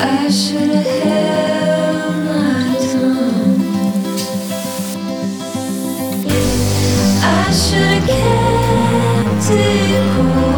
I should have held my tongue. I should have kept it going.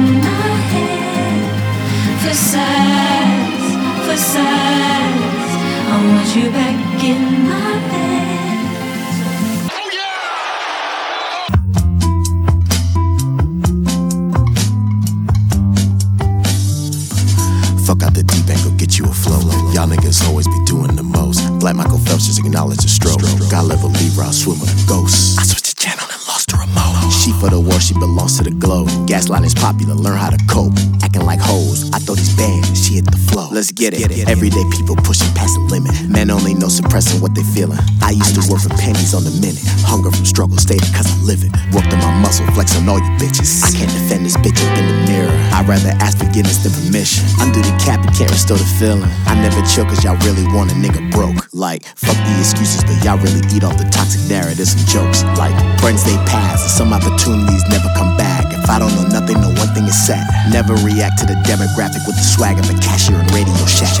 Phelps just acknowledge the stroke. God level Libra, swim with a ghost. I switched the channel and lost the remote. She for the war, she belongs to the glow. Gaslight is popular, learn how to cope. Acting like hoes, I throw these bands, she hit the flow. Let's get it. Everyday people pushing past the limit. Men only know suppressing what they feeling. I used to work for pennies on the minute. Hunger from struggle, stated cause I live it. Worked on my muscle, flex on all you bitches. I can't defend this bitch up in the mirror. I'd rather ask forgiveness than permission. Undo the cap and can't restore the feeling. I never chill cause y'all really want a nigga broke. Like, fuck the excuses, but y'all really eat off the toxic narratives and jokes. Like, friends they pass, some opportunities never come back. If I don't know nothing, no one thing is sad. Never react to the demographic with the swag of a cashier and Radio Shack.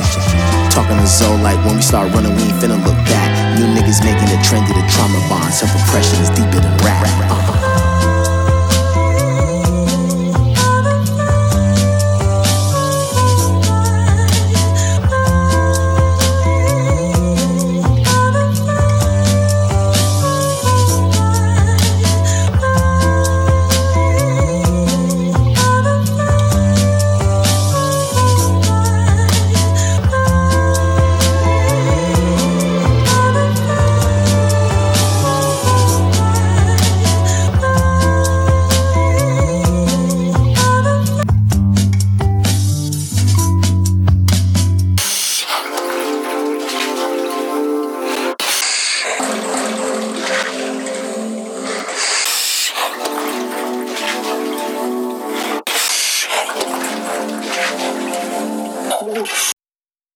Talking to Zoe like when we start running, we ain't finna look back. You niggas making it trendy, the trauma bond. Self oppression is deeper than rap. Uh-huh.